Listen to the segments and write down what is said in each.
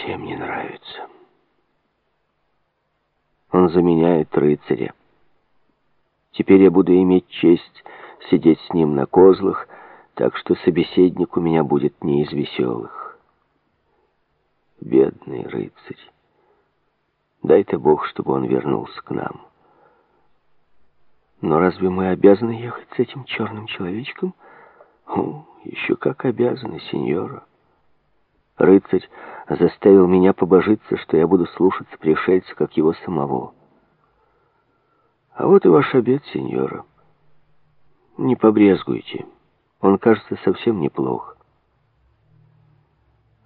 совсем не нравится. Он заменяет рыцаря. Теперь я буду иметь честь сидеть с ним на козлах, так что собеседник у меня будет не из веселых. Бедный рыцарь. Дай-то Бог, чтобы он вернулся к нам. Но разве мы обязаны ехать с этим черным человечком? О, еще как обязаны, сеньора. Рыцарь заставил меня побожиться, что я буду слушаться пришельца, как его самого. А вот и ваш обед, сеньора. Не побрезгуйте. Он кажется совсем неплох.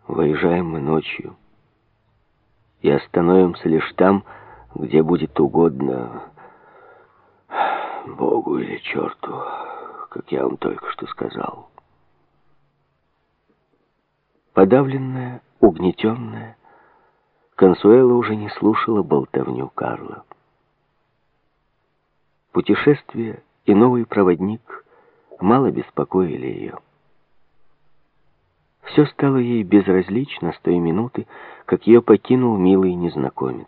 Выезжаем мы ночью и остановимся лишь там, где будет угодно Богу или черту, как я вам только что сказал. Подавленная, угнетенная, Консуэла уже не слушала болтовню Карла. Путешествие и новый проводник мало беспокоили ее. Все стало ей безразлично с той минуты, как ее покинул милый незнакомец.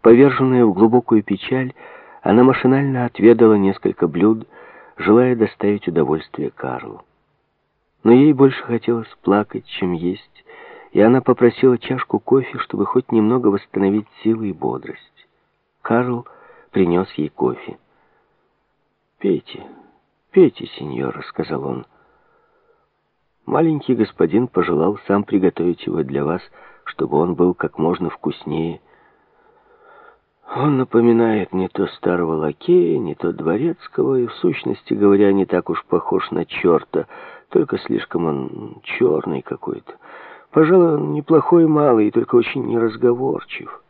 Поверженная в глубокую печаль, она машинально отведала несколько блюд, желая доставить удовольствие Карлу. Но ей больше хотелось плакать, чем есть, и она попросила чашку кофе, чтобы хоть немного восстановить силы и бодрость. Карл принес ей кофе. «Пейте, пейте, сеньора», — сказал он. Маленький господин пожелал сам приготовить его для вас, чтобы он был как можно вкуснее. Он напоминает не то старого лакея, не то дворецкого, и в сущности говоря, не так уж похож на черта, только слишком он черный какой-то. Пожалуй, он неплохой малый, только очень неразговорчив.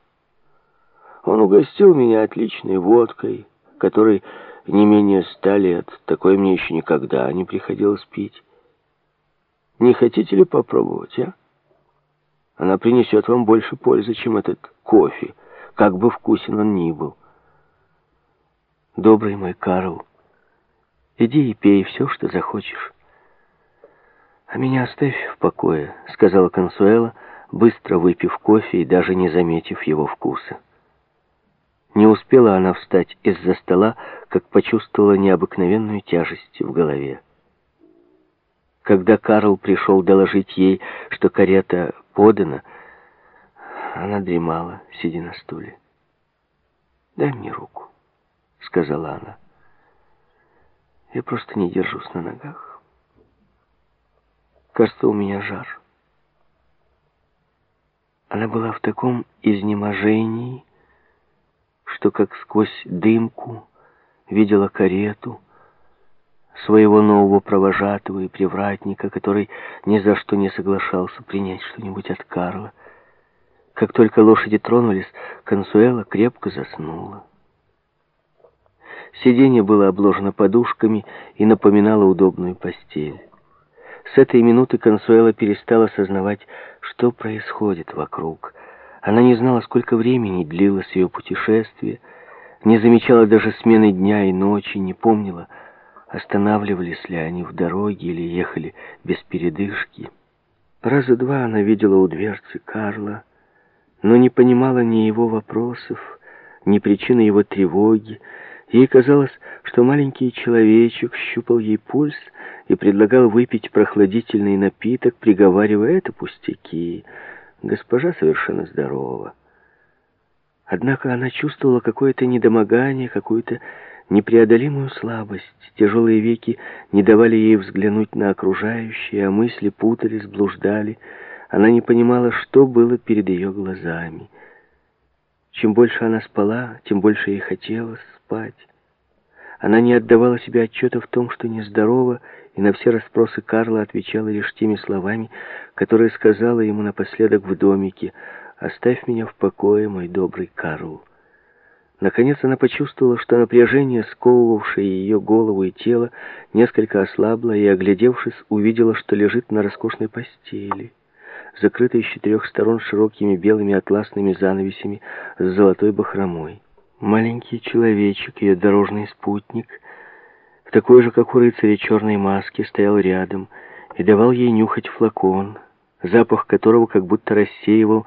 Он угостил меня отличной водкой, которой не менее ста лет, такой мне еще никогда не приходилось пить. Не хотите ли попробовать, а? Она принесет вам больше пользы, чем этот кофе, как бы вкусен он ни был. Добрый мой Карл, иди и пей все, что захочешь. А меня оставь в покое, сказала Консуэла, быстро выпив кофе и даже не заметив его вкуса. Не успела она встать из-за стола, как почувствовала необыкновенную тяжесть в голове. Когда Карл пришел доложить ей, что карета подана, она дремала, сидя на стуле. «Дай мне руку», — сказала она. «Я просто не держусь на ногах. Кажется, у меня жар». Она была в таком изнеможении, что как сквозь дымку видела карету, своего нового провожатого и привратника, который ни за что не соглашался принять что-нибудь от Карла. Как только лошади тронулись, Консуэла крепко заснула. Сиденье было обложено подушками и напоминало удобную постель. С этой минуты Консуэла перестала сознавать, что происходит вокруг. Она не знала, сколько времени длилось ее путешествие, не замечала даже смены дня и ночи, не помнила, останавливались ли они в дороге или ехали без передышки. Раза два она видела у дверцы Карла, но не понимала ни его вопросов, ни причины его тревоги. Ей казалось, что маленький человечек щупал ей пульс и предлагал выпить прохладительный напиток, приговаривая «это пустяки». Госпожа совершенно здорова. Однако она чувствовала какое-то недомогание, какую-то непреодолимую слабость. Тяжелые веки не давали ей взглянуть на окружающее, а мысли путались, блуждали. Она не понимала, что было перед ее глазами. Чем больше она спала, тем больше ей хотелось спать. Она не отдавала себе отчета в том, что нездорова, и на все расспросы Карла отвечала лишь теми словами, которые сказала ему напоследок в домике «Оставь меня в покое, мой добрый Карл». Наконец она почувствовала, что напряжение, сковывавшее ее голову и тело, несколько ослабло, и, оглядевшись, увидела, что лежит на роскошной постели, закрытой с четырех сторон широкими белыми атласными занавесями с золотой бахромой. Маленький человечек, ее дорожный спутник, в такой же, как у рыцаря, черной маске, стоял рядом и давал ей нюхать флакон, запах которого как будто рассеивал